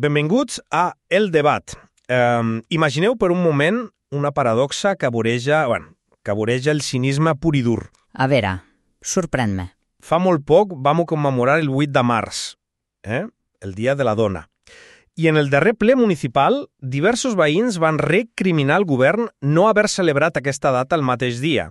Benvinguts a El Debat. Um, imagineu per un moment una paradoxa que voreja, bueno, que voreja el cinisme pur i dur. A veure, sorprèn-me. Fa molt poc vam commemorar el 8 de març, eh? el Dia de la Dona. I en el darrer ple municipal, diversos veïns van recriminar al govern no haver celebrat aquesta data el mateix dia,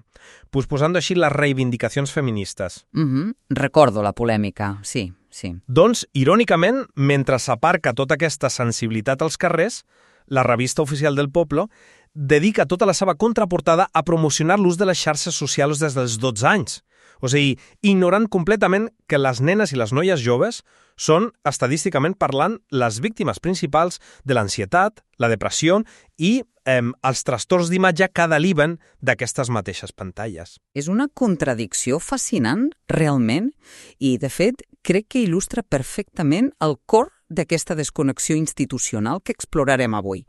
posposant així les reivindicacions feministes. Mm -hmm. Recordo la polèmica, sí, sí. Doncs, irònicament, mentre s'aparca tota aquesta sensibilitat als carrers, la revista oficial del poble dedica tota la seva contraportada a promocionar l'ús de les xarxes socials des dels 12 anys. O sigui, ignorant completament que les nenes i les noies joves són, estadísticament parlant, les víctimes principals de l'ansietat, la depressió i eh, els trastorns d'imatge que deriven d'aquestes mateixes pantalles. És una contradicció fascinant, realment, i, de fet, crec que il·lustra perfectament el cor d'aquesta desconnexió institucional que explorarem avui.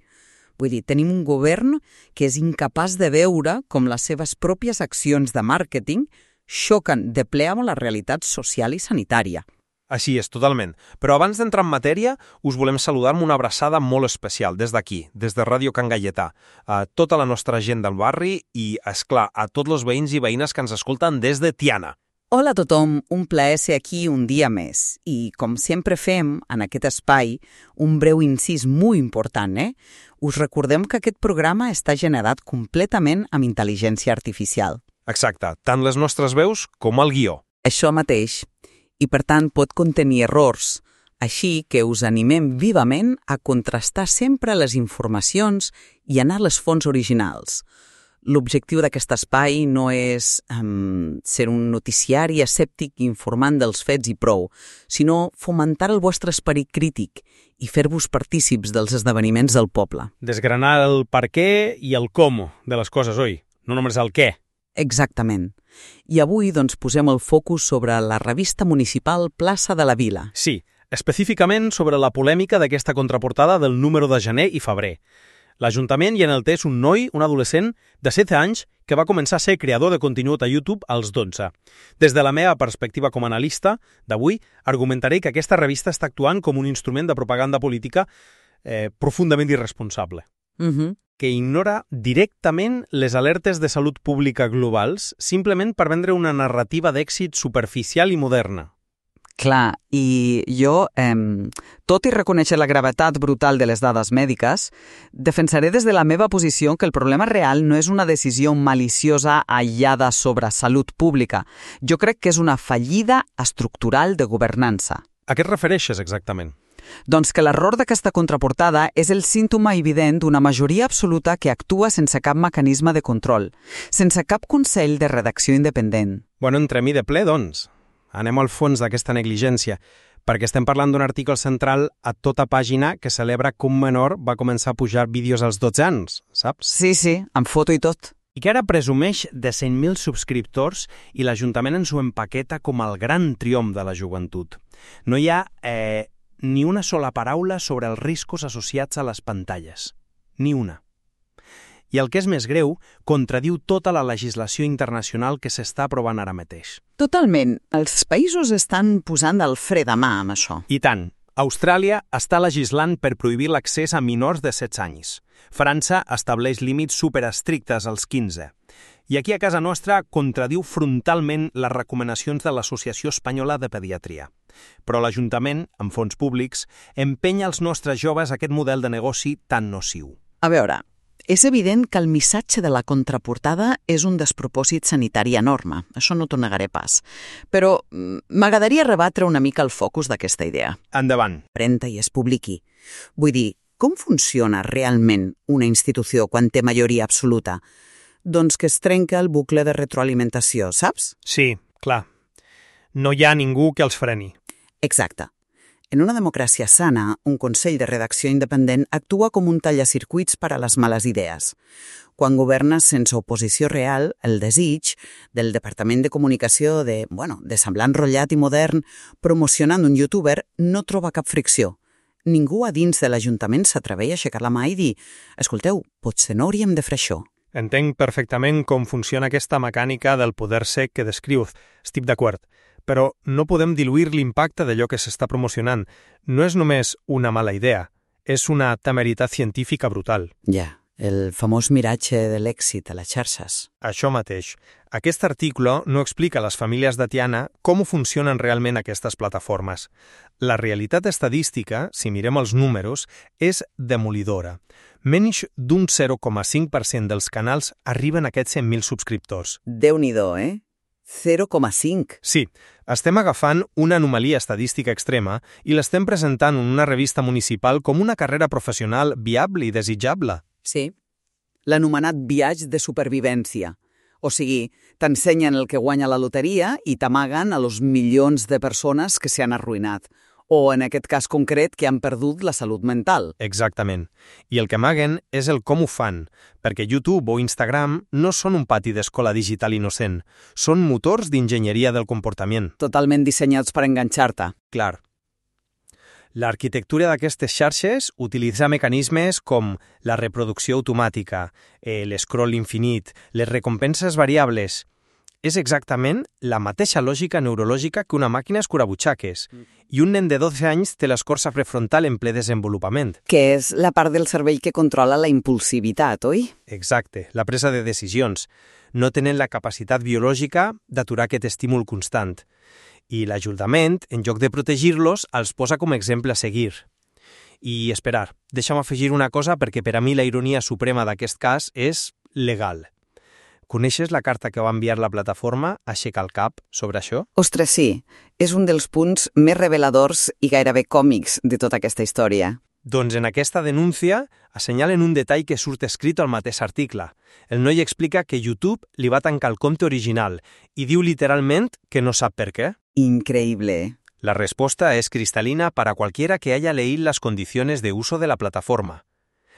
Vull dir, tenim un govern que és incapaç de veure com les seves pròpies accions de màrqueting xoquen de ple amb la realitat social i sanitària. Així és, totalment. Però abans d'entrar en matèria, us volem saludar amb una abraçada molt especial des d'aquí, des de Ràdio Can Galletà, a tota la nostra gent del barri i, és clar, a tots els veïns i veïnes que ens escolten des de Tiana. Hola a tothom, un plaer ser aquí un dia més. I, com sempre fem, en aquest espai, un breu incís molt important, eh? Us recordem que aquest programa està generat completament amb intel·ligència artificial. Exacte, tant les nostres veus com el guió. Això mateix. I, per tant, pot contenir errors. Així que us animem vivament a contrastar sempre les informacions i anar a les fonts originals. L'objectiu d'aquest espai no és um, ser un noticiari escèptic informant dels fets i prou, sinó fomentar el vostre esperit crític i fer-vos partícips dels esdeveniments del poble. Desgranar el per què i el com de les coses, oi? No només el què. Exactament. I avui doncs, posem el focus sobre la revista municipal Plaça de la Vila. Sí, específicament sobre la polèmica d'aquesta contraportada del número de gener i febrer. L'Ajuntament hi enalteix un noi, un adolescent, de 7 anys, que va començar a ser creador de contingut a YouTube als 12. Des de la meva perspectiva com a analista, d'avui, argumentaré que aquesta revista està actuant com un instrument de propaganda política eh, profundament irresponsable. Uh -huh. que ignora directament les alertes de salut pública globals simplement per vendre una narrativa d'èxit superficial i moderna. Clar, i jo, eh, tot i reconèixer la gravetat brutal de les dades mèdiques, defensaré des de la meva posició que el problema real no és una decisió maliciosa aïllada sobre salut pública. Jo crec que és una fallida estructural de governança. A què et refereixes exactament? Doncs que l'error d'aquesta contraportada és el símptoma evident d'una majoria absoluta que actua sense cap mecanisme de control, sense cap consell de redacció independent. Bueno, entrem-hi de ple, doncs. Anem al fons d'aquesta negligència, perquè estem parlant d'un article central a tota pàgina que celebra que un menor va començar a pujar vídeos als 12 anys, saps? Sí, sí, amb foto i tot. I que ara presumeix de 100.000 subscriptors i l'Ajuntament ens ho empaqueta com el gran triomf de la joventut. No hi ha eh, ni una sola paraula sobre els riscos associats a les pantalles. Ni una. I el que és més greu, contradiu tota la legislació internacional que s'està aprovant ara mateix. Totalment. Els països estan posant el fre de mà amb això. I tant. Austràlia està legislant per prohibir l'accés a menors de 16 anys. França estableix límits superestrictes als 15. I aquí a casa nostra contradiu frontalment les recomanacions de l'Associació Espanyola de Pediatria. Però l'Ajuntament, amb fons públics, empenya els nostres joves a aquest model de negoci tan nociu. A veure, és evident que el missatge de la contraportada és un despropòsit sanitari enorme, això no t'ho negaré pas. Però mm, m'agradaria rebatre una mica el focus d'aquesta idea. Endavant. Prenta i es publiqui. Vull dir, com funciona realment una institució quan té majoria absoluta? Doncs que es trenca el bucle de retroalimentació, saps? Sí, clar. No hi ha ningú que els freni. Exacte. En una democràcia sana, un Consell de Redacció Independent actua com un tallacircuits per a les males idees. Quan governes sense oposició real, el desig del Departament de Comunicació de, bueno, de semblar enrotllat i modern promocionant un youtuber no troba cap fricció. Ningú a dins de l'Ajuntament s'atreveix a aixecar la mà i dir «Escolteu, potser no hauríem de fer això». Entenc perfectament com funciona aquesta mecànica del poder sec que descrius. Estic d'acord. Però no podem diluir l'impacte d'allò que s'està promocionant. No és només una mala idea, és una temeritat científica brutal. Ja, el famós miratge de l'èxit a les xarxes. Això mateix. Aquest article no explica a les famílies de Tiana com funcionen realment aquestes plataformes. La realitat estadística, si mirem els números, és demolidora. Menys d'un 0,5% dels canals arriben a aquests 100.000 subscriptors. déu nhi eh? 0,5. Sí, estem agafant una anomalia estadística extrema i l'estem presentant en una revista municipal com una carrera professional viable i desitjable. Sí, l'anomenat viatge de supervivència. O sigui, t'ensenyen el que guanya la loteria i t'amaguen a los milions de persones que s'han arruïnat, o en aquest cas concret que han perdut la salut mental. Exactament. I el que amaguen és el com ho fan, perquè YouTube o Instagram no són un pati d'escola digital innocent, són motors d'enginyeria del comportament. Totalment dissenyats per enganxar-te. Clar. L'arquitectura d'aquestes xarxes utilitza mecanismes com la reproducció automàtica, eh, l'escroll infinit, les recompenses variables. És exactament la mateixa lògica neurològica que una màquina escurabutxaques. I un nen de 12 anys té l'escorça prefrontal en ple desenvolupament. Que és la part del cervell que controla la impulsivitat, oi? Exacte, la presa de decisions. No tenen la capacitat biològica d'aturar aquest estímul constant i l'Ajuntament, en lloc de protegir-los, els posa com a exemple a seguir. I esperar, deixa'm afegir una cosa perquè per a mi la ironia suprema d'aquest cas és legal. Coneixes la carta que va enviar la plataforma a aixecar el cap sobre això? Ostres, sí. És un dels punts més reveladors i gairebé còmics de tota aquesta història. Doncs en aquesta denúncia assenyalen un detall que surt escrit al mateix article. El noi explica que YouTube li va tancar el compte original i diu literalment que no sap per què. Increíble. La respuesta es cristalina para cualquiera que haya leído las condiciones de uso de la plataforma.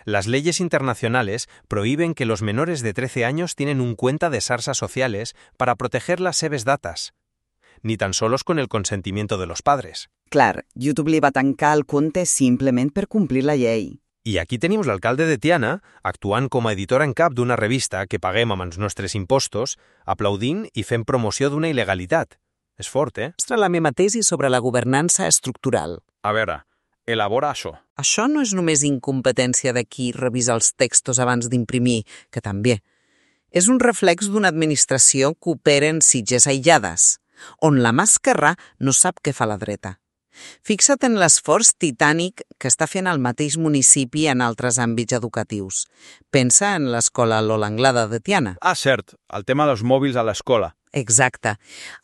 Las leyes internacionales prohíben que los menores de 13 años tienen un cuenta de sarsas sociales para proteger las seves datas, ni tan solos con el consentimiento de los padres. Clar, YouTube li va tancar el compte simplement per complir la llei. I aquí tenim l'alcalde de Tiana, actuant com a editor en cap d'una revista que paguem amb els nostres impostos, aplaudint i fent promoció d'una il·legalitat. És fort, eh? Mostra la meva tesi sobre la governança estructural. A veure, elabora això. Això no és només incompetència de qui revisa els textos abans d'imprimir, que també. És un reflex d'una administració que opera en sitges aïllades, on la mà esquerra no sap què fa la dreta. Fixa't en l'esforç titànic que està fent el mateix municipi en altres àmbits educatius. Pensa en l'escola Lola Anglada de Tiana. Ah, cert, el tema dels mòbils a l'escola. Exacte.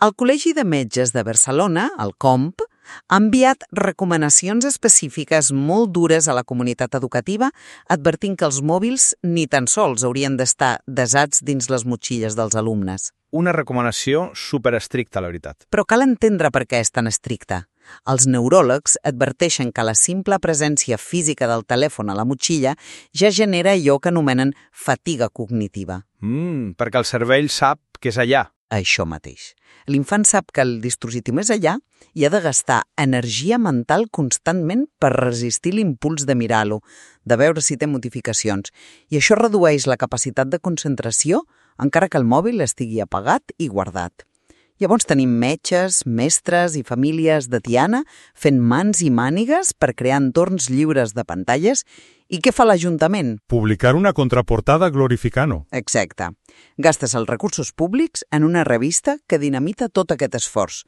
El Col·legi de Metges de Barcelona, el COMP, ha enviat recomanacions específiques molt dures a la comunitat educativa, advertint que els mòbils ni tan sols haurien d'estar desats dins les motxilles dels alumnes. Una recomanació superestricta, la veritat. Però cal entendre per què és tan estricta. Els neuròlegs adverteixen que la simple presència física del telèfon a la motxilla ja genera allò que anomenen fatiga cognitiva. Mm, perquè el cervell sap que és allà això mateix. L'infant sap que el dispositiu és allà i ha de gastar energia mental constantment per resistir l'impuls de mirar-lo, de veure si té modificacions, i això redueix la capacitat de concentració encara que el mòbil estigui apagat i guardat. Llavors tenim metges, mestres i famílies de Tiana fent mans i mànigues per crear entorns lliures de pantalles i què fa l'Ajuntament? Publicar una contraportada glorificant-ho. Exacte. Gastes els recursos públics en una revista que dinamita tot aquest esforç.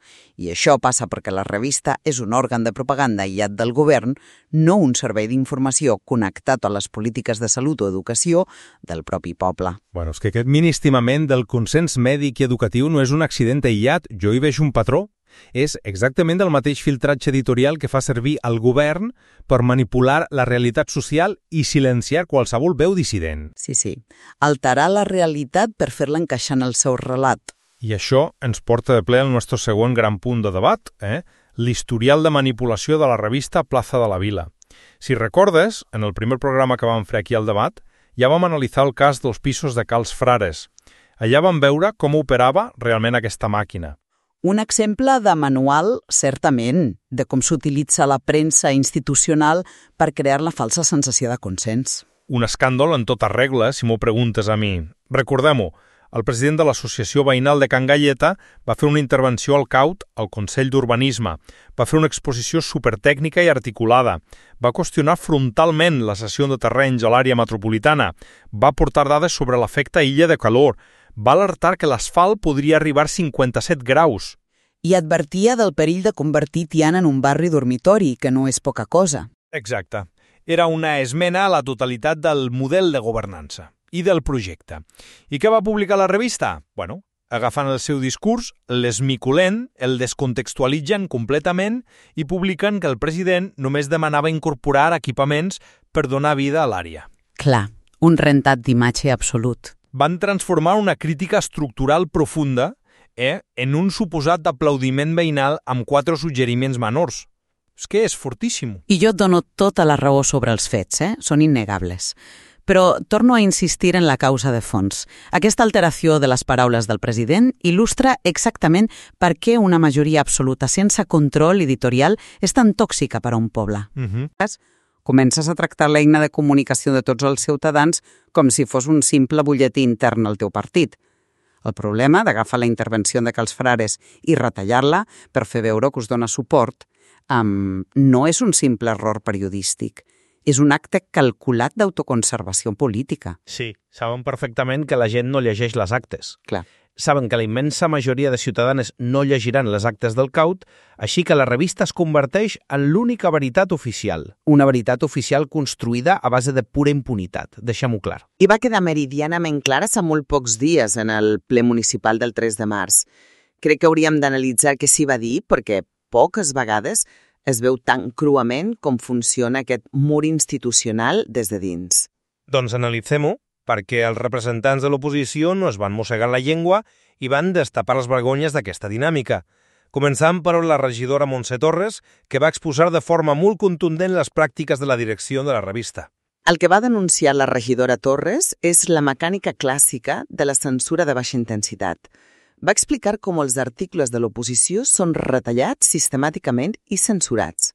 I això passa perquè la revista és un òrgan de propaganda aïllat del govern, no un servei d'informació connectat a les polítiques de salut o educació del propi poble. Bueno, és que aquest ministimament del consens mèdic i educatiu no és un accident aïllat. Jo hi veig un patró és exactament el mateix filtratge editorial que fa servir el govern per manipular la realitat social i silenciar qualsevol veu dissident. Sí, sí. Alterar la realitat per fer-la encaixar en el seu relat. I això ens porta de ple al nostre segon gran punt de debat, eh? l'historial de manipulació de la revista Plaza de la Vila. Si recordes, en el primer programa que vam fer aquí al debat, ja vam analitzar el cas dels pisos de Cals Frares. Allà vam veure com operava realment aquesta màquina. Un exemple de manual, certament, de com s'utilitza la premsa institucional per crear la falsa sensació de consens. Un escàndol en tota regla, si m'ho preguntes a mi. Recordem-ho, el president de l'Associació Veïnal de Can Galleta va fer una intervenció al CAUT, al Consell d'Urbanisme. Va fer una exposició supertècnica i articulada. Va qüestionar frontalment la cessió de terrenys a l'àrea metropolitana. Va portar dades sobre l'efecte illa de calor. Va alertar que l'asfalt podria arribar a 57 graus. I advertia del perill de convertir Tiana en un barri dormitori, que no és poca cosa. Exacte. Era una esmena a la totalitat del model de governança i del projecte. I què va publicar la revista? Bueno, agafant el seu discurs, l'esmiculen, el descontextualitzen completament i publiquen que el president només demanava incorporar equipaments per donar vida a l'àrea. Clar, un rentat d'imatge absolut. Van transformar una crítica estructural profunda eh, en un suposat aplaudiment veïnal amb quatre suggeriments menors. És que és fortíssim. I jo et dono tota la raó sobre els fets, eh? Són innegables. Però torno a insistir en la causa de fons. Aquesta alteració de les paraules del president il·lustra exactament per què una majoria absoluta sense control editorial és tan tòxica per a un poble. Uh -huh. Comences a tractar l'eina de comunicació de tots els ciutadans com si fos un simple butlletí intern al teu partit. El problema d'agafar la intervenció de Cals Frares i retallar-la per fer veure que us dona suport um, no és un simple error periodístic, és un acte calculat d'autoconservació política. Sí, saben perfectament que la gent no llegeix les actes. Clar. Saben que la immensa majoria de ciutadanes no llegiran les actes del CAUT, així que la revista es converteix en l'única veritat oficial. Una veritat oficial construïda a base de pura impunitat, deixem-ho clar. I va quedar meridianament clara fa molt pocs dies en el ple municipal del 3 de març. Crec que hauríem d'analitzar què s'hi va dir, perquè poques vegades es veu tan cruament com funciona aquest mur institucional des de dins. Doncs analitzem-ho, perquè els representants de l'oposició no es van mossegar la llengua i van destapar les vergonyes d'aquesta dinàmica. Començant per la regidora Montse Torres, que va exposar de forma molt contundent les pràctiques de la direcció de la revista. El que va denunciar la regidora Torres és la mecànica clàssica de la censura de baixa intensitat – va explicar com els articles de l'oposició són retallats sistemàticament i censurats.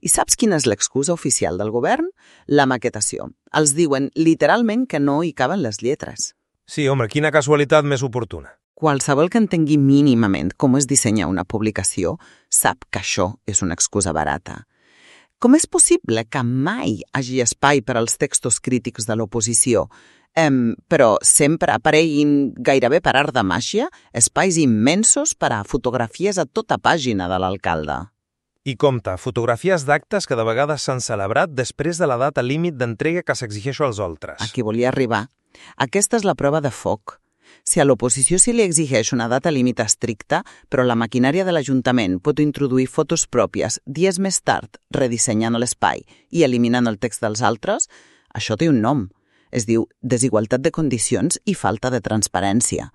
I saps quina és l'excusa oficial del govern? La maquetació. Els diuen literalment que no hi caben les lletres. Sí, home, quina casualitat més oportuna. Qualsevol que entengui mínimament com es dissenya una publicació sap que això és una excusa barata. Com és possible que mai hagi espai per als textos crítics de l'oposició Um, però sempre apareguin gairebé per art de màgia espais immensos per a fotografies a tota pàgina de l'alcalde. I compta, fotografies d'actes que de vegades s'han celebrat després de la data límit d'entrega que s'exigeixo als altres. Aquí volia arribar. Aquesta és la prova de foc. Si a l'oposició se li exigeix una data límit estricta, però la maquinària de l'Ajuntament pot introduir fotos pròpies dies més tard, redissenyant l'espai i eliminant el text dels altres, això té un nom – es diu desigualtat de condicions i falta de transparència.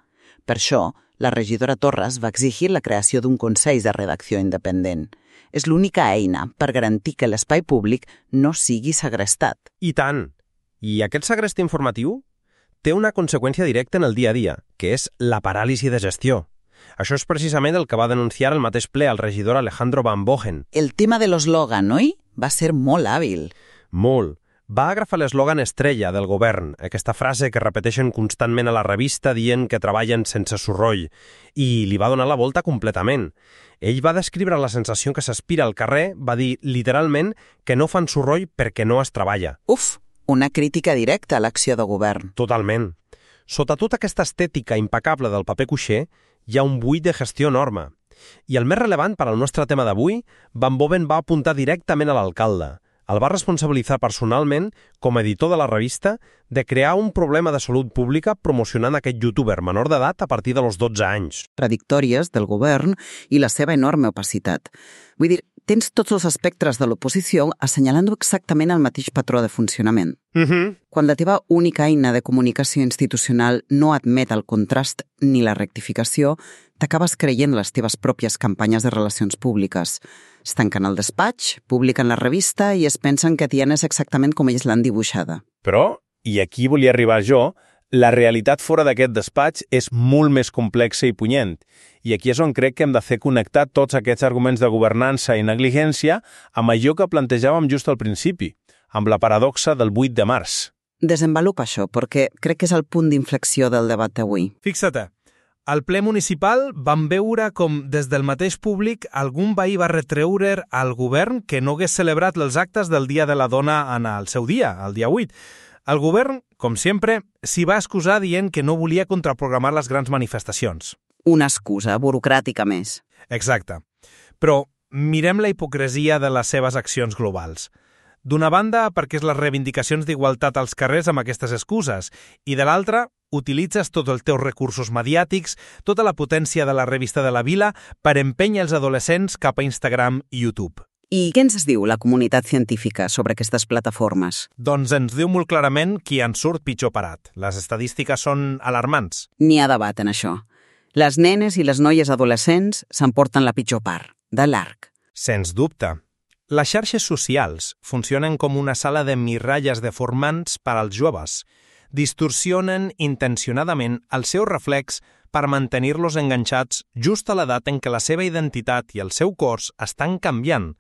Per això, la regidora Torres va exigir la creació d'un Consell de Redacció Independent. És l'única eina per garantir que l'espai públic no sigui segrestat. I tant! I aquest segrest informatiu té una conseqüència directa en el dia a dia, que és la paràlisi de gestió. Això és precisament el que va denunciar el mateix ple el regidor Alejandro Van Bogen. El tema de l'eslògan, oi? Va ser molt hàbil. Molt va agafar l'eslògan estrella del govern, aquesta frase que repeteixen constantment a la revista dient que treballen sense sorroll, i li va donar la volta completament. Ell va descriure la sensació que s'aspira al carrer, va dir literalment que no fan sorroll perquè no es treballa. Uf, una crítica directa a l'acció de govern. Totalment. Sota tota aquesta estètica impecable del paper cuixer, hi ha un buit de gestió enorme. I el més rellevant per al nostre tema d'avui, Van Boven va apuntar directament a l'alcalde, el va responsabilitzar personalment, com a editor de la revista, de crear un problema de salut pública promocionant aquest youtuber menor d'edat a partir dels 12 anys. Tradictòries del govern i la seva enorme opacitat. Vull dir, tens tots els espectres de l'oposició assenyalant exactament el mateix patró de funcionament. Uh -huh. Quan la teva única eina de comunicació institucional no admet el contrast ni la rectificació, t'acabes creient les teves pròpies campanyes de relacions públiques. Es tanquen el despatx, publiquen la revista i es pensen que Tiana és exactament com ells l'han dibuixada. Però, i aquí volia arribar jo, la realitat fora d'aquest despatx és molt més complexa i punyent, i aquí és on crec que hem de fer connectar tots aquests arguments de governança i negligència amb allò que plantejàvem just al principi, amb la paradoxa del 8 de març. Desenvolupa això, perquè crec que és el punt d'inflexió del debat d'avui. Fixa-te, al ple municipal vam veure com des del mateix públic algun veí va retreure al govern que no hagués celebrat els actes del Dia de la Dona en el seu dia, el dia 8. El govern, com sempre, s'hi va excusar dient que no volia contraprogramar les grans manifestacions. Una excusa burocràtica més. Exacte. Però mirem la hipocresia de les seves accions globals. D'una banda, perquè és les reivindicacions d'igualtat als carrers amb aquestes excuses, i de l'altra, utilitzes tots els teus recursos mediàtics, tota la potència de la revista de la vila per empènyer els adolescents cap a Instagram i YouTube. I què ens diu la comunitat científica sobre aquestes plataformes? Doncs ens diu molt clarament qui en surt pitjor parat. Les estadístiques són alarmants. N'hi ha debat en això. Les nenes i les noies adolescents s'emporten la pitjor part, de l'arc. Sens dubte. Les xarxes socials funcionen com una sala de miralles deformants per als joves. Distorsionen intencionadament el seu reflex per mantenir-los enganxats just a l'edat en què la seva identitat i el seu cos estan canviant.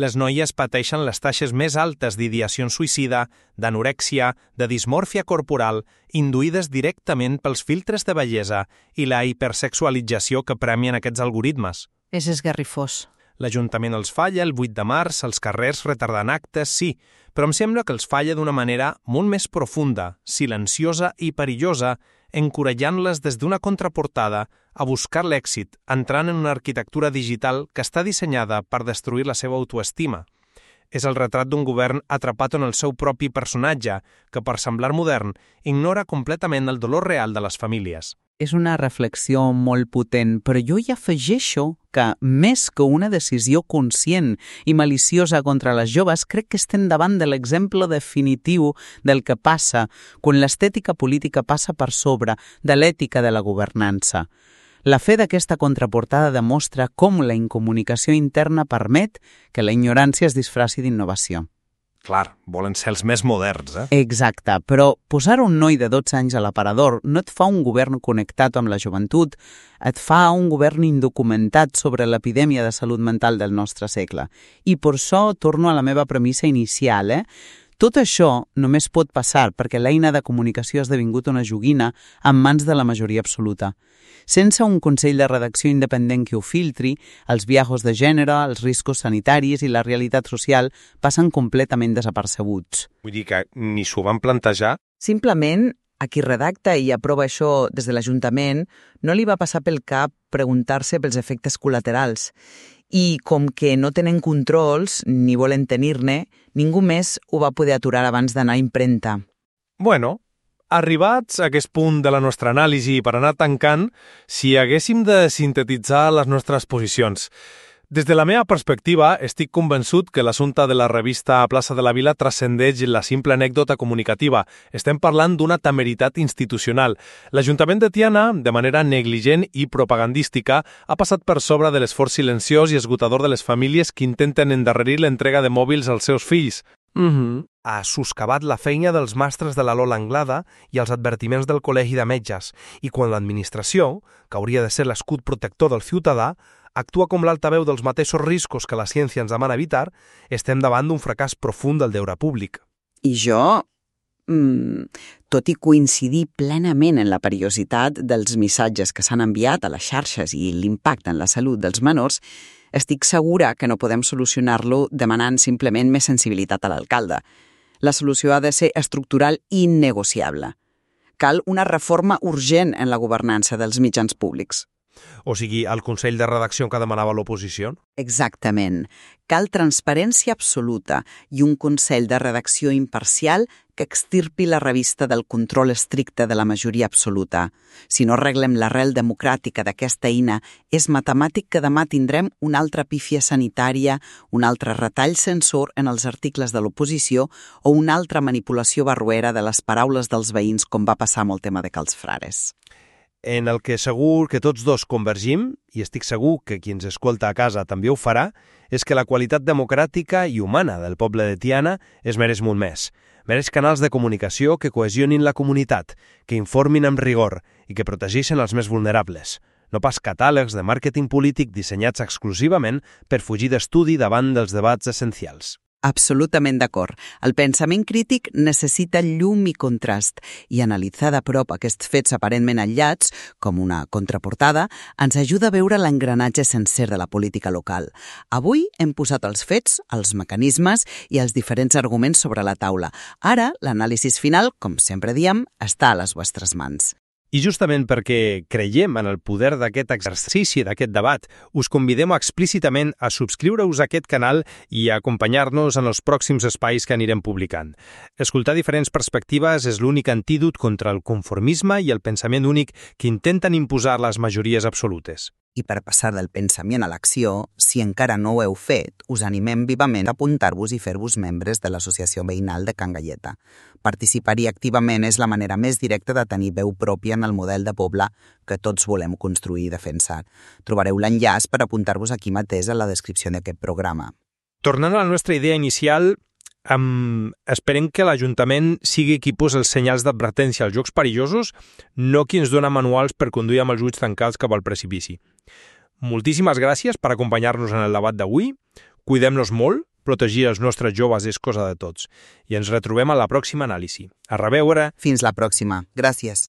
Les noies pateixen les taxes més altes d'ideació suïcida, d'anorèxia, de dismòrfia corporal, induïdes directament pels filtres de bellesa i la hipersexualització que premien aquests algoritmes. És esgarrifós. L'Ajuntament els falla el 8 de març, els carrers retardant actes, sí, però em sembla que els falla d'una manera molt més profunda, silenciosa i perillosa, encorajant-les des d'una contraportada a buscar l'èxit, entrant en una arquitectura digital que està dissenyada per destruir la seva autoestima. És el retrat d'un govern atrapat en el seu propi personatge, que, per semblar modern, ignora completament el dolor real de les famílies. És una reflexió molt potent, però jo hi afegeixo que, més que una decisió conscient i maliciosa contra les joves, crec que estem davant de l'exemple definitiu del que passa quan l'estètica política passa per sobre de l'ètica de la governança. La fe d'aquesta contraportada demostra com la incomunicació interna permet que la ignorància es disfraci d'innovació. Clar, volen ser els més moderns, eh? Exacte, però posar un noi de 12 anys a l'aparador no et fa un govern connectat amb la joventut, et fa un govern indocumentat sobre l'epidèmia de salut mental del nostre segle. I per això torno a la meva premissa inicial, eh? Tot això només pot passar perquè l'eina de comunicació ha esdevingut una joguina en mans de la majoria absoluta. Sense un Consell de Redacció independent que ho filtri, els viajos de gènere, els riscos sanitaris i la realitat social passen completament desapercebuts. Vull dir que ni s'ho van plantejar? Simplement, a qui redacta i aprova això des de l'Ajuntament no li va passar pel cap preguntar-se pels efectes col·laterals. I com que no tenen controls, ni volen tenir-ne, ningú més ho va poder aturar abans d'anar a impremta. Bueno, Arribats a aquest punt de la nostra anàlisi per anar tancant, si haguéssim de sintetitzar les nostres posicions. Des de la meva perspectiva, estic convençut que l'assumpte de la revista a Plaça de la Vila transcendeix la simple anècdota comunicativa. Estem parlant d'una temeritat institucional. L'Ajuntament de Tiana, de manera negligent i propagandística, ha passat per sobre de l'esforç silenciós i esgotador de les famílies que intenten endarrerir l'entrega de mòbils als seus fills. Mm -hmm. Ha soscavat la feina dels mastres de la Lola Anglada i els advertiments del Col·legi de Metges, i quan l'administració, que hauria de ser l'escut protector del ciutadà, actua com l'altaveu dels mateixos riscos que la ciència ens demana evitar, estem davant d'un fracàs profund del deure públic. I jo, mm, tot i coincidir plenament en la perillositat dels missatges que s'han enviat a les xarxes i l'impacte en la salut dels menors, estic segura que no podem solucionar-lo demanant simplement més sensibilitat a l'alcalde. La solució ha de ser estructural i innegociable. Cal una reforma urgent en la governança dels mitjans públics. O sigui, el Consell de Redacció que demanava l'oposició? Exactament. Cal transparència absoluta i un Consell de Redacció imparcial que extirpi la revista del control estricte de la majoria absoluta. Si no arreglem l'arrel democràtica d'aquesta eina, és matemàtic que demà tindrem una altra pífia sanitària, un altre retall censor en els articles de l'oposició o una altra manipulació barruera de les paraules dels veïns com va passar amb el tema de Cals Frares en el que segur que tots dos convergim, i estic segur que qui ens escolta a casa també ho farà, és que la qualitat democràtica i humana del poble de Tiana es mereix molt més. Mereix canals de comunicació que cohesionin la comunitat, que informin amb rigor i que protegeixen els més vulnerables. No pas catàlegs de màrqueting polític dissenyats exclusivament per fugir d'estudi davant dels debats essencials. Absolutament d'acord. El pensament crític necessita llum i contrast i analitzar de prop aquests fets aparentment aïllats, com una contraportada, ens ajuda a veure l'engranatge sencer de la política local. Avui hem posat els fets, els mecanismes i els diferents arguments sobre la taula. Ara, l'anàlisi final, com sempre diem, està a les vostres mans. I justament perquè creiem en el poder d'aquest exercici, d'aquest debat, us convidem explícitament a subscriure-us a aquest canal i a acompanyar-nos en els pròxims espais que anirem publicant. Escoltar diferents perspectives és l'únic antídot contra el conformisme i el pensament únic que intenten imposar les majories absolutes. I per passar del pensament a l'acció, si encara no ho heu fet, us animem vivament a apuntar-vos i fer-vos membres de l'Associació Veïnal de Can Galleta. Participar-hi activament és la manera més directa de tenir veu pròpia en el model de poble que tots volem construir i defensar. Trobareu l'enllaç per apuntar-vos aquí mateix a la descripció d'aquest programa. Tornant a la nostra idea inicial, Um, esperem que l'Ajuntament sigui qui posa els senyals d'advertència als jocs perillosos, no qui ens dona manuals per conduir amb els ulls tancats cap al precipici. Moltíssimes gràcies per acompanyar-nos en el debat d'avui. Cuidem-nos molt, protegir els nostres joves és cosa de tots. I ens retrobem a la pròxima anàlisi. A reveure! Fins la pròxima. Gràcies.